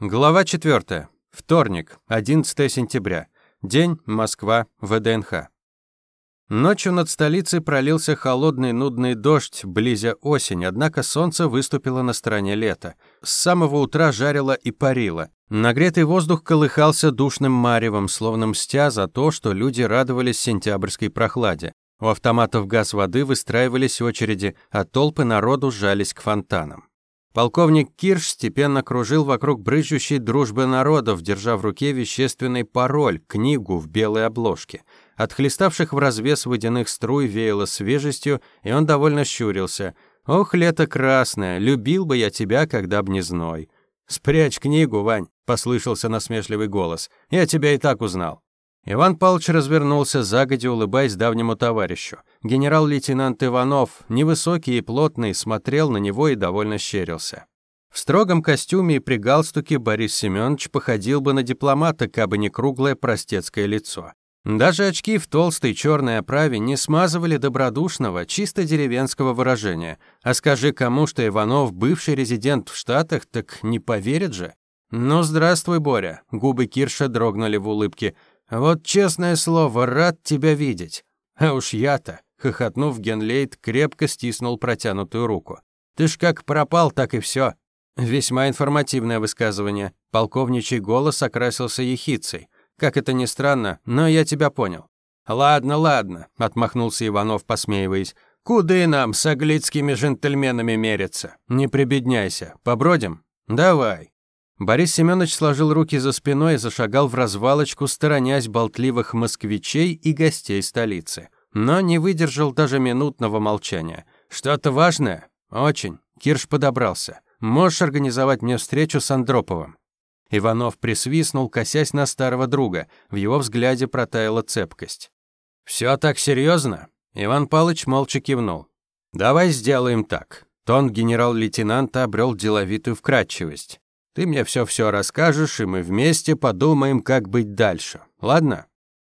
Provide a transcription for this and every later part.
Глава 4. Вторник, 11 сентября. День, Москва, ВДНХ. Ночью над столицей пролился холодный нудный дождь, близя осень, однако солнце выступило на стороне лета. С самого утра жарило и парило. Нагретый воздух колыхался душным маревом, словно мстя за то, что люди радовались сентябрьской прохладе. У автоматов газ воды выстраивались очереди, а толпы народу сжались к фонтанам. Полковник Кирш степенно кружил вокруг брызжущей дружбы народов, держа в руке вещественный пароль, книгу в белой обложке. От хлеставших в развес водяных струй веяло свежестью, и он довольно щурился. «Ох, лето красное, любил бы я тебя, когда б не зной». «Спрячь книгу, Вань», — послышался насмешливый голос. «Я тебя и так узнал». Иван Павлович развернулся, загодя улыбаясь давнему товарищу. Генерал-лейтенант Иванов, невысокий и плотный, смотрел на него и довольно щерился. В строгом костюме и при галстуке Борис Семенович походил бы на дипломата, кабы не круглое простецкое лицо. Даже очки в толстой черной оправе не смазывали добродушного, чисто деревенского выражения. А скажи кому, что Иванов бывший резидент в Штатах, так не поверит же. «Ну, здравствуй, Боря», — губы Кирша дрогнули в улыбке. «Вот честное слово, рад тебя видеть». «А уж я-то», — хохотнув, Генлейт крепко стиснул протянутую руку. «Ты ж как пропал, так и все. Весьма информативное высказывание. Полковничий голос окрасился ехицей. Как это ни странно, но я тебя понял. «Ладно, ладно», — отмахнулся Иванов, посмеиваясь. «Куды нам с аглицкими джентльменами мериться? Не прибедняйся. Побродим? Давай». Борис Семенович сложил руки за спиной и зашагал в развалочку, сторонясь болтливых москвичей и гостей столицы. Но не выдержал даже минутного молчания. «Что-то важное?» «Очень». Кирш подобрался. «Можешь организовать мне встречу с Андроповым?» Иванов присвистнул, косясь на старого друга. В его взгляде протаяла цепкость. «Все так серьезно?» Иван Палыч молча кивнул. «Давай сделаем так». Тон генерал-лейтенанта обрел деловитую вкрадчивость. Ты мне все-все расскажешь, и мы вместе подумаем, как быть дальше. Ладно?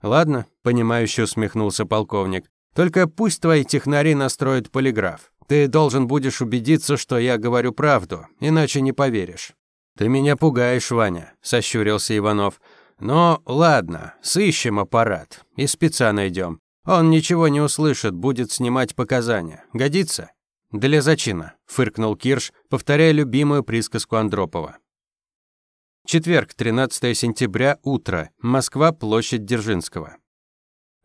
Ладно, понимающе усмехнулся полковник. Только пусть твои технари настроят полиграф. Ты должен будешь убедиться, что я говорю правду, иначе не поверишь. Ты меня пугаешь, Ваня, сощурился Иванов. Но ладно, сыщем аппарат и спеца найдем. Он ничего не услышит, будет снимать показания. Годится? Для зачина, фыркнул Кирш, повторяя любимую присказку Андропова. Четверг, 13 сентября, утро. Москва, площадь Дзержинского.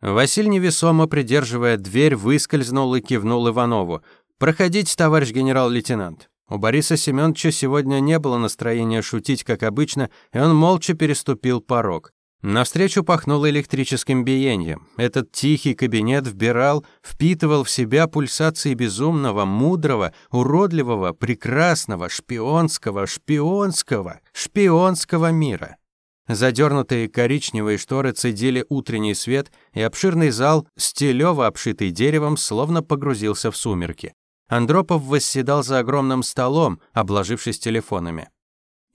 Василь невесомо, придерживая дверь, выскользнул и кивнул Иванову. «Проходите, товарищ генерал-лейтенант». У Бориса Семеновича сегодня не было настроения шутить, как обычно, и он молча переступил порог. Навстречу пахнуло электрическим биением. Этот тихий кабинет вбирал, впитывал в себя пульсации безумного, мудрого, уродливого, прекрасного, шпионского, шпионского, шпионского мира. Задернутые коричневые шторы цедили утренний свет, и обширный зал, стелево обшитый деревом, словно погрузился в сумерки. Андропов восседал за огромным столом, обложившись телефонами.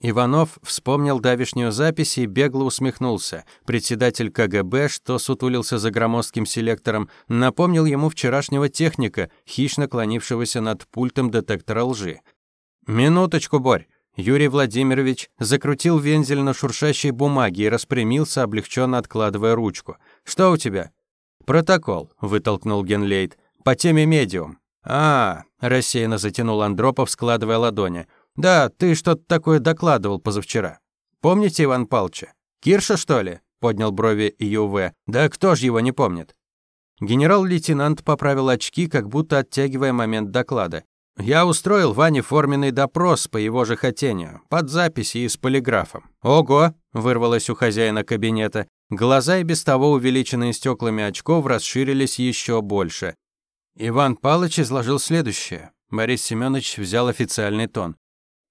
Иванов вспомнил давишнюю запись и бегло усмехнулся. Председатель КГБ, что сутулился за громоздким селектором, напомнил ему вчерашнего техника, хищно клонившегося над пультом детектора лжи. «Минуточку, Борь!» Юрий Владимирович закрутил вензель на шуршащей бумаге и распрямился, облегченно откладывая ручку. «Что у тебя?» «Протокол», — вытолкнул Генлейт. «По теме медиум». «А, — рассеянно затянул Андропов, складывая ладони. «Да, ты что-то такое докладывал позавчера. Помните Иван Палча? Кирша, что ли?» — поднял брови ЮВ. «Да кто ж его не помнит?» Генерал-лейтенант поправил очки, как будто оттягивая момент доклада. «Я устроил Ване форменный допрос по его же хотению, под записи и с полиграфом». «Ого!» — вырвалось у хозяина кабинета. Глаза и без того увеличенные стеклами очков расширились еще больше. Иван Палыч изложил следующее. Борис Семенович взял официальный тон.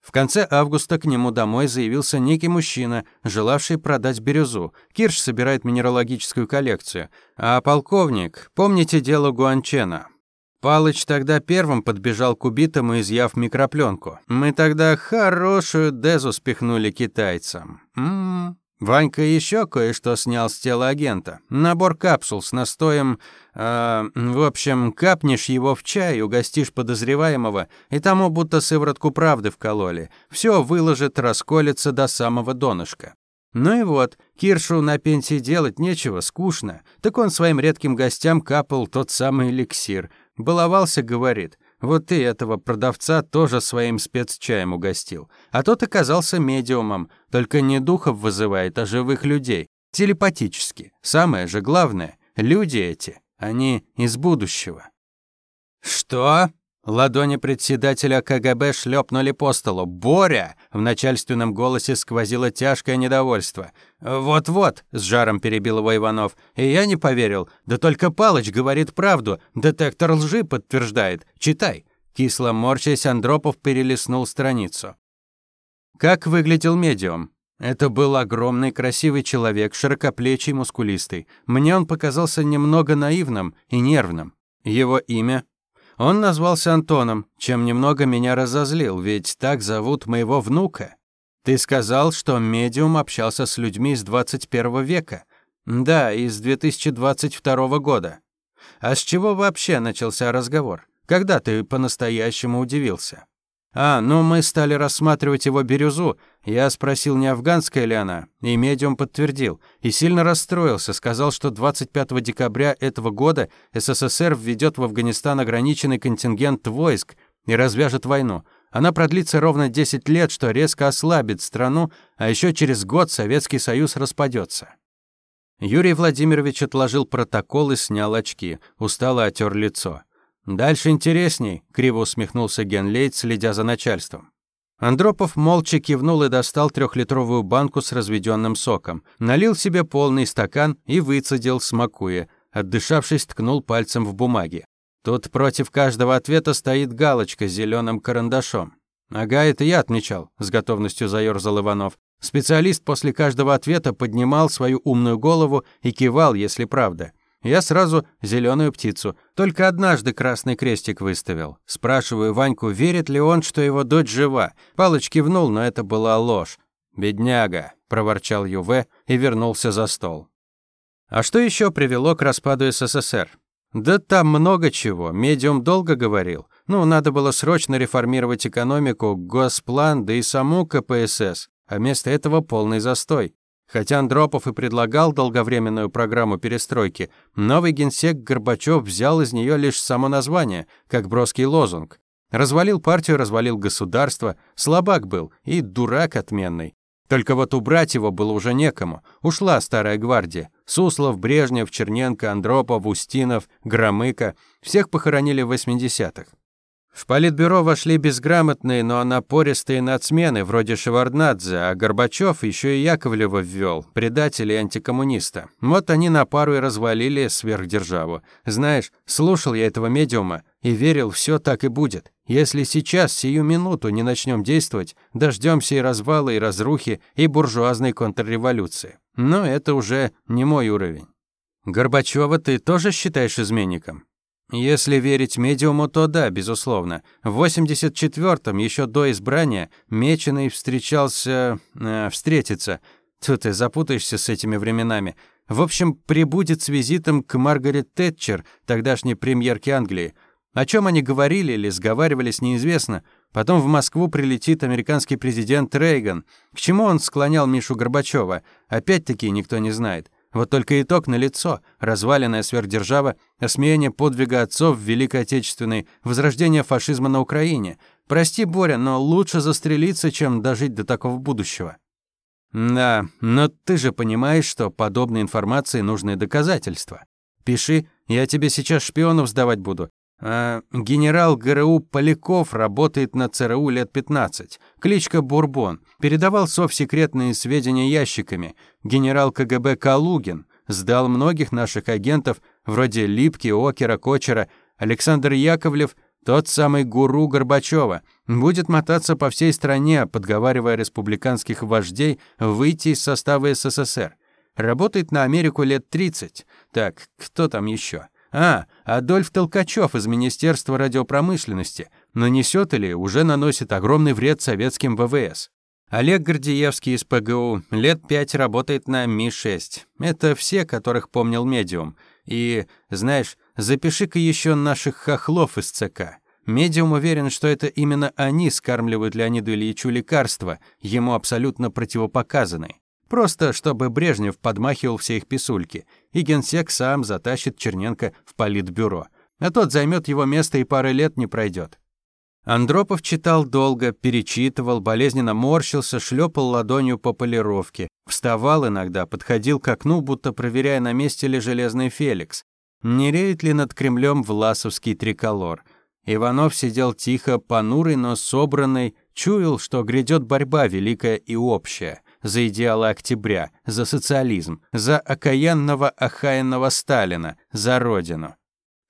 В конце августа к нему домой заявился некий мужчина, желавший продать бирюзу. Кирш собирает минералогическую коллекцию. А полковник, помните дело Гуанчена? Палыч тогда первым подбежал к убитому, изъяв микропленку. Мы тогда хорошую дезу спихнули китайцам. М -м -м. Ванька еще кое-что снял с тела агента. Набор капсул с настоем... Э, в общем, капнешь его в чай, угостишь подозреваемого, и тому будто сыворотку правды вкололи. Все выложит, расколется до самого донышка. Ну и вот, Киршу на пенсии делать нечего, скучно. Так он своим редким гостям капал тот самый эликсир. Баловался, говорит. Вот ты этого продавца тоже своим спецчаем угостил. А тот оказался медиумом, только не духов вызывает, а живых людей. Телепатически. Самое же главное, люди эти, они из будущего. «Что?» Ладони председателя КГБ шлепнули по столу. «Боря!» В начальственном голосе сквозило тяжкое недовольство. «Вот-вот», — с жаром перебил его Иванов. «И я не поверил. Да только Палыч говорит правду. Детектор лжи подтверждает. Читай». Кисло морщась, Андропов перелистнул страницу. Как выглядел медиум? Это был огромный красивый человек, широкоплечий, мускулистый. Мне он показался немного наивным и нервным. Его имя он назвался Антоном, чем немного меня разозлил, ведь так зовут моего внука. Ты сказал, что медиум общался с людьми с 21 века. Да, из 2022 года. А с чего вообще начался разговор? Когда ты по-настоящему удивился? А, ну мы стали рассматривать его бирюзу. Я спросил, не афганская ли она, и медиум подтвердил. И сильно расстроился, сказал, что 25 декабря этого года СССР введет в Афганистан ограниченный контингент войск и развяжет войну. Она продлится ровно 10 лет, что резко ослабит страну, а еще через год Советский Союз распадется. Юрий Владимирович отложил протокол и снял очки, устало отер лицо. «Дальше интересней», — криво усмехнулся Генлейт, следя за начальством. Андропов молча кивнул и достал трехлитровую банку с разведенным соком, налил себе полный стакан и выцедил, смакуя. Отдышавшись, ткнул пальцем в бумаге. Тут против каждого ответа стоит галочка с зеленым карандашом. «Ага, это я отмечал», — с готовностью заерзал Иванов. Специалист после каждого ответа поднимал свою умную голову и кивал, если правда. Я сразу зеленую птицу. Только однажды красный крестик выставил. Спрашиваю Ваньку, верит ли он, что его дочь жива. Палыч кивнул, но это была ложь. «Бедняга», — проворчал Юве и вернулся за стол. А что еще привело к распаду СССР? Да там много чего. Медиум долго говорил. Ну, надо было срочно реформировать экономику, госплан, да и саму КПСС. А вместо этого полный застой. Хотя Андропов и предлагал долговременную программу перестройки, новый генсек Горбачев взял из нее лишь само название, как броский лозунг. Развалил партию, развалил государство, слабак был и дурак отменный. Только вот убрать его было уже некому. Ушла старая гвардия. Суслов, Брежнев, Черненко, Андропов, Устинов, Громыко. Всех похоронили в 80-х. В политбюро вошли безграмотные, но напористые нацмены, вроде Шеварднадзе, а Горбачев еще и Яковлева ввел, предателя и антикоммуниста. Вот они на пару и развалили сверхдержаву. Знаешь, слушал я этого медиума и верил, все так и будет. Если сейчас, сию минуту, не начнем действовать, дождемся и развала, и разрухи, и буржуазной контрреволюции. Но это уже не мой уровень. Горбачева ты тоже считаешь изменником? Если верить медиуму, то да, безусловно. В 84-м, еще до избрания, Меченый встречался... Э, встретиться. Тут ты запутаешься с этими временами. В общем, прибудет с визитом к Маргарет Тэтчер, тогдашней премьерке Англии. О чем они говорили или сговаривались, неизвестно. Потом в Москву прилетит американский президент Рейган. К чему он склонял Мишу Горбачева? Опять-таки никто не знает. Вот только итог налицо. Разваленная сверхдержава, осмеяние подвига отцов в Великой Отечественной, возрождение фашизма на Украине. Прости, Боря, но лучше застрелиться, чем дожить до такого будущего. Да, но ты же понимаешь, что подобной информации нужны доказательства. Пиши, я тебе сейчас шпионов сдавать буду. А, генерал ГРУ Поляков работает на ЦРУ лет 15. Кличка Бурбон. Передавал совсекретные сведения ящиками. Генерал КГБ Калугин. Сдал многих наших агентов, вроде Липки, Окера, Кочера. Александр Яковлев, тот самый гуру Горбачева, будет мотаться по всей стране, подговаривая республиканских вождей выйти из состава СССР. Работает на Америку лет 30. Так, кто там еще? А, Адольф Толкачев из Министерства радиопромышленности. Нанесет или уже наносит огромный вред советским ВВС. Олег Гордеевский из ПГУ лет пять работает на Ми-6. Это все, которых помнил медиум. И, знаешь, запиши-ка еще наших хохлов из ЦК. Медиум уверен, что это именно они скармливают Леониду Ильичу лекарства, ему абсолютно противопоказанные. Просто чтобы Брежнев подмахивал все их писульки, и генсек сам затащит Черненко в политбюро. А тот займет его место и пары лет не пройдет. Андропов читал долго, перечитывал, болезненно морщился, шлепал ладонью по полировке. Вставал иногда, подходил к окну, будто проверяя, на месте ли железный Феликс. Не реет ли над Кремлем власовский триколор? Иванов сидел тихо, понурый, но собранный, чуял, что грядет борьба великая и общая. За идеалы октября, за социализм, за окаянного охаянного Сталина, за родину.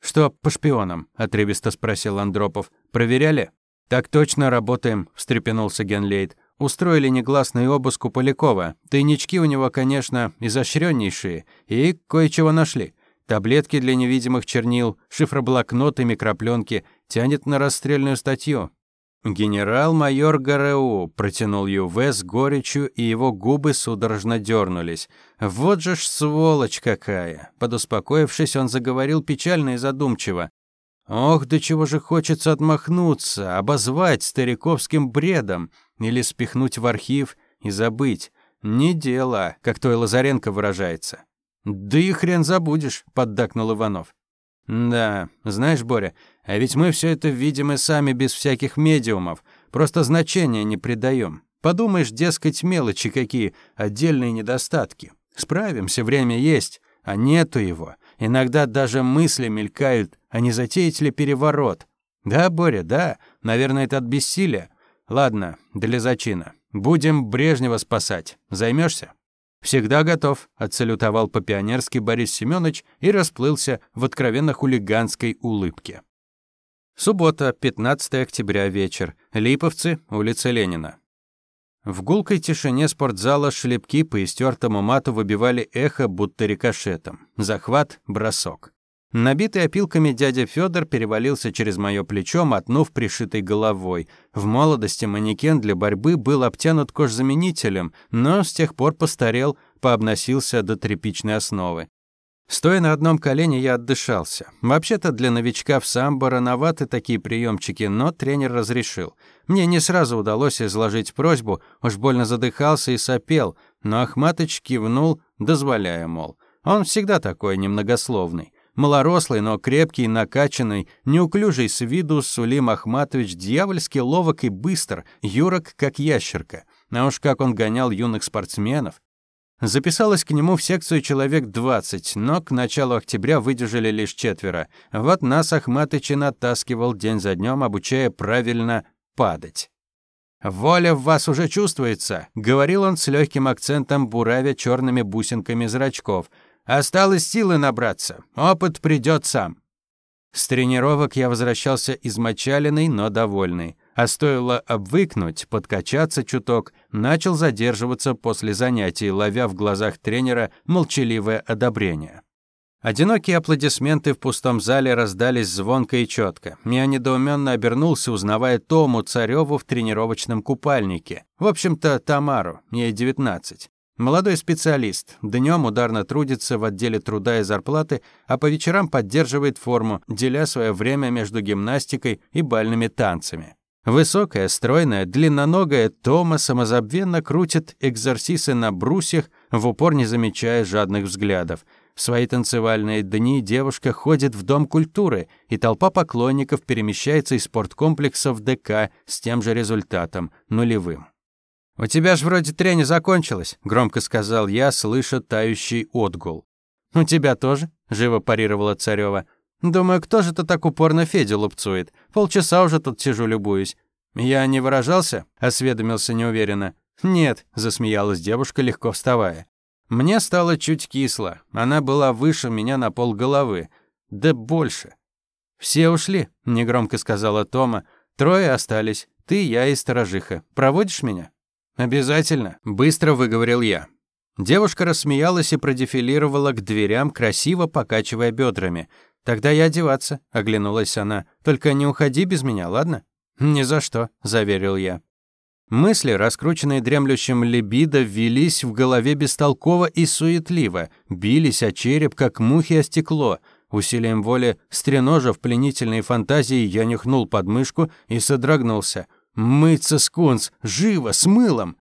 «Что по шпионам?» – отрывисто спросил Андропов. «Проверяли?» «Так точно работаем», – встрепенулся Генлейд. «Устроили негласный обыск у Полякова. Тайнички у него, конечно, изощреннейшие. И кое-чего нашли. Таблетки для невидимых чернил, шифроблокноты, микропленки. Тянет на расстрельную статью. «Генерал-майор ГРУ», — протянул Юве с горечью, и его губы судорожно дернулись. «Вот же ж сволочь какая!» Подуспокоившись, он заговорил печально и задумчиво. «Ох, до чего же хочется отмахнуться, обозвать стариковским бредом или спихнуть в архив и забыть. Не дело, как той Лазаренко выражается». «Да и хрен забудешь», — поддакнул Иванов. «Да, знаешь, Боря, а ведь мы все это видим и сами без всяких медиумов, просто значения не придаем. Подумаешь, дескать, мелочи какие, отдельные недостатки. Справимся, время есть, а нету его. Иногда даже мысли мелькают, а не затеять ли переворот. Да, Боря, да, наверное, это от бессилия. Ладно, для зачина. Будем Брежнева спасать. Займешься? «Всегда готов», — отсалютовал по-пионерски Борис Семенович и расплылся в откровенно хулиганской улыбке. Суббота, 15 октября, вечер. Липовцы, улица Ленина. В гулкой тишине спортзала шлепки по истертому мату выбивали эхо, будто рикошетом. Захват, бросок. Набитый опилками дядя Федор перевалился через мое плечо, мотнув пришитой головой. В молодости манекен для борьбы был обтянут кожзаменителем, но с тех пор постарел, пообносился до тряпичной основы. Стоя на одном колене, я отдышался. Вообще-то для новичка в самбо рановаты такие приемчики, но тренер разрешил. Мне не сразу удалось изложить просьбу, уж больно задыхался и сопел, но Ахматыч кивнул, дозволяя, мол. Он всегда такой немногословный. Малорослый, но крепкий, накачанный, неуклюжий с виду Сулим Ахматович дьявольски ловок и быстр, юрок, как ящерка. А уж как он гонял юных спортсменов. Записалось к нему в секцию человек 20, но к началу октября выдержали лишь четверо. Вот нас Ахматыч и натаскивал день за днем, обучая правильно падать. «Воля в вас уже чувствуется», — говорил он с легким акцентом, буравя черными бусинками зрачков — Осталось силы набраться. Опыт придет сам. С тренировок я возвращался измочаленный, но довольный. А стоило обвыкнуть, подкачаться чуток, начал задерживаться после занятий, ловя в глазах тренера молчаливое одобрение. Одинокие аплодисменты в пустом зале раздались звонко и четко. Я недоуменно обернулся, узнавая Тому Цареву в тренировочном купальнике. В общем-то, Тамару, ей 19. Молодой специалист. Днем ударно трудится в отделе труда и зарплаты, а по вечерам поддерживает форму, деля свое время между гимнастикой и бальными танцами. Высокая, стройная, длинноногая Тома самозабвенно крутит экзорсисы на брусьях, в упор не замечая жадных взглядов. В свои танцевальные дни девушка ходит в Дом культуры, и толпа поклонников перемещается из спорткомплекса в ДК с тем же результатом – нулевым. «У тебя ж вроде трение закончилось», — громко сказал я, слыша тающий отгул. «У тебя тоже?» — живо парировала Царева. «Думаю, кто же это так упорно Федю лупцует? Полчаса уже тут сижу, любуюсь». «Я не выражался?» — осведомился неуверенно. «Нет», — засмеялась девушка, легко вставая. Мне стало чуть кисло. Она была выше меня на пол головы. Да больше. «Все ушли», — негромко сказала Тома. «Трое остались. Ты, я и сторожиха. Проводишь меня?» «Обязательно», — быстро выговорил я. Девушка рассмеялась и продефилировала к дверям, красиво покачивая бедрами. «Тогда я одеваться», — оглянулась она. «Только не уходи без меня, ладно?» «Ни за что», — заверил я. Мысли, раскрученные дремлющим либидо, ввелись в голове бестолково и суетливо, бились о череп, как мухи о стекло. Усилием воли, стреножив пленительные фантазии, я нюхнул подмышку и содрогнулся. «Мыться, скунс! Живо! С мылом!»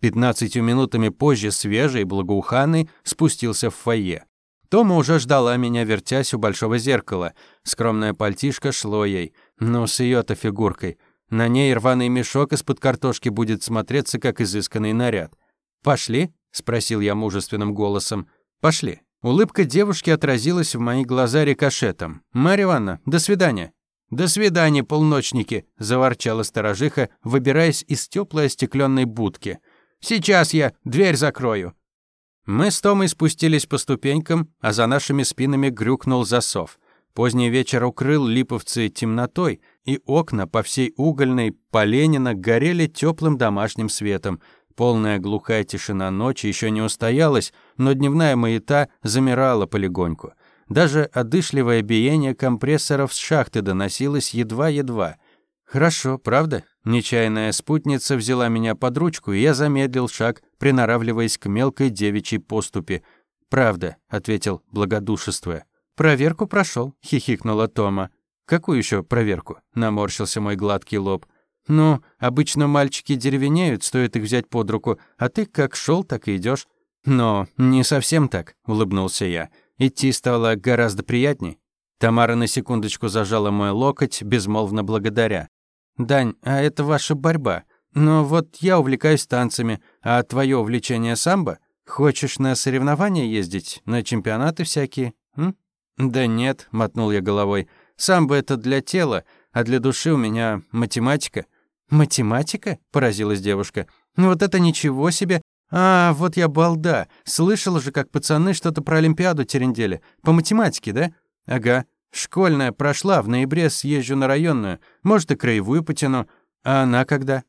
Пятнадцатью минутами позже свежий, благоуханный, спустился в фойе. Тома уже ждала меня, вертясь у большого зеркала. Скромное пальтишко шло ей. Ну, с ее-то фигуркой. На ней рваный мешок из-под картошки будет смотреться, как изысканный наряд. «Пошли?» — спросил я мужественным голосом. «Пошли». Улыбка девушки отразилась в мои глаза рикошетом. «Марья Ивановна, до свидания». «До свидания, полночники!» — заворчала сторожиха, выбираясь из теплой остекленной будки. «Сейчас я дверь закрою». Мы с Томой спустились по ступенькам, а за нашими спинами грюкнул засов. Поздний вечер укрыл липовцы темнотой, и окна по всей угольной Поленина горели теплым домашним светом. Полная глухая тишина ночи еще не устоялась, но дневная маята замирала полегоньку. Даже одышливое биение компрессоров с шахты доносилось едва-едва. «Хорошо, правда?» Нечаянная спутница взяла меня под ручку, и я замедлил шаг, приноравливаясь к мелкой девичьей поступе. «Правда», — ответил благодушествуя. «Проверку прошел», — хихикнула Тома. «Какую еще проверку?» — наморщился мой гладкий лоб. «Ну, обычно мальчики деревенеют, стоит их взять под руку, а ты как шел, так и идешь. «Но не совсем так», — улыбнулся я. «Идти стало гораздо приятней». Тамара на секундочку зажала мой локоть, безмолвно благодаря. «Дань, а это ваша борьба. Но вот я увлекаюсь танцами, а твое увлечение самбо? Хочешь на соревнования ездить, на чемпионаты всякие, м?» «Да нет», — мотнул я головой. «Самбо — это для тела, а для души у меня математика». «Математика?» — поразилась девушка. «Ну «Вот это ничего себе! А, вот я балда. Слышала же, как пацаны что-то про Олимпиаду терендели. По математике, да? Ага. Школьная прошла, в ноябре съезжу на районную. Может, и краевую потяну. А она когда?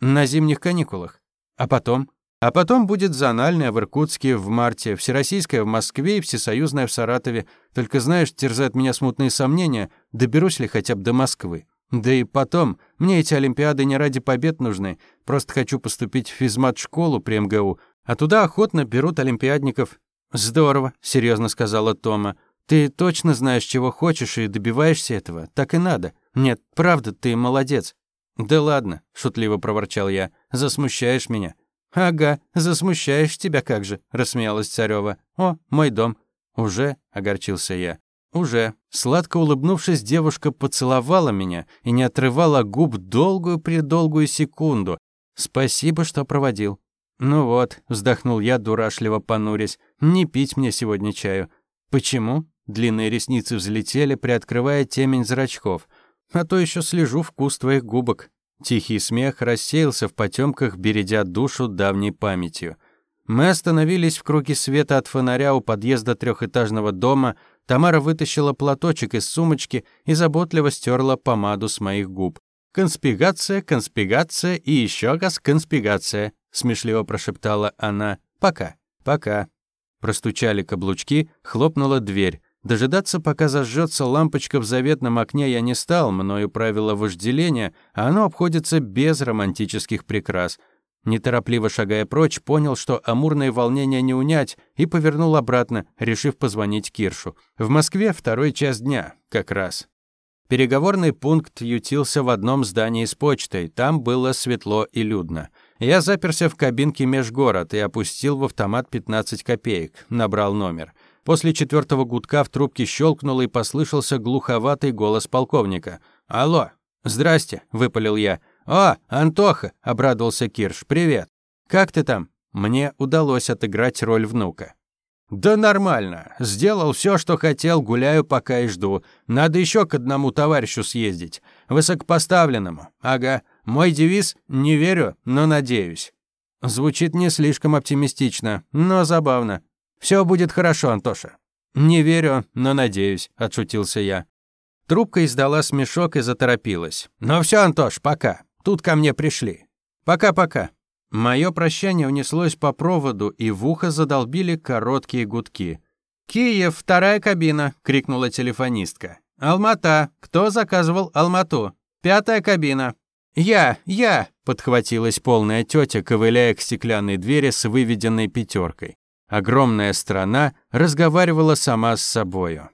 На зимних каникулах. А потом? А потом будет зональная в Иркутске в марте, всероссийская в Москве и всесоюзная в Саратове. Только знаешь, терзают меня смутные сомнения, доберусь ли хотя бы до Москвы. Да и потом, мне эти олимпиады не ради побед нужны. Просто хочу поступить в физмат-школу при МГУ, а туда охотно берут олимпиадников. Здорово, серьезно сказала Тома. Ты точно знаешь, чего хочешь и добиваешься этого. Так и надо. Нет, правда, ты молодец. Да ладно, шутливо проворчал я. Засмущаешь меня. Ага, засмущаешь тебя как же, рассмеялась Царева. О, мой дом. Уже, огорчился я. Уже. Сладко улыбнувшись, девушка поцеловала меня и не отрывала губ долгую-предолгую секунду. Спасибо, что проводил. Ну вот, вздохнул я, дурашливо понурясь. Не пить мне сегодня чаю. Почему? Длинные ресницы взлетели, приоткрывая темень зрачков. А то еще слежу вкус твоих губок. Тихий смех рассеялся в потемках, бередя душу давней памятью. Мы остановились в круге света от фонаря у подъезда трехэтажного дома. Тамара вытащила платочек из сумочки и заботливо стерла помаду с моих губ. «Конспигация, конспигация и еще раз конспигация», — смешливо прошептала она. «Пока, пока». Простучали каблучки, хлопнула дверь. Дожидаться, пока зажжется лампочка в заветном окне, я не стал, мною правило вожделения, а оно обходится без романтических прикрас. Неторопливо шагая прочь, понял, что амурное волнение не унять, и повернул обратно, решив позвонить Киршу. В Москве второй час дня, как раз. Переговорный пункт ютился в одном здании с почтой, там было светло и людно. Я заперся в кабинке межгород и опустил в автомат 15 копеек, набрал номер. После четвертого гудка в трубке щелкнуло и послышался глуховатый голос полковника. «Алло!» «Здрасте!» — выпалил я. «О, Антоха!» — обрадовался Кирш. «Привет!» «Как ты там?» Мне удалось отыграть роль внука. «Да нормально. Сделал все, что хотел, гуляю пока и жду. Надо еще к одному товарищу съездить. Высокопоставленному. Ага. Мой девиз «Не верю, но надеюсь». Звучит не слишком оптимистично, но забавно. Все будет хорошо, Антоша». «Не верю, но надеюсь», — отшутился я. Трубка издала смешок и заторопилась. «Ну все, Антош, пока. Тут ко мне пришли. Пока-пока». Мое прощание унеслось по проводу, и в ухо задолбили короткие гудки. «Киев, вторая кабина!» — крикнула телефонистка. «Алмата! Кто заказывал Алмату? Пятая кабина!» «Я, я!» – подхватилась полная тетя, ковыляя к стеклянной двери с выведенной пятеркой. Огромная страна разговаривала сама с собою.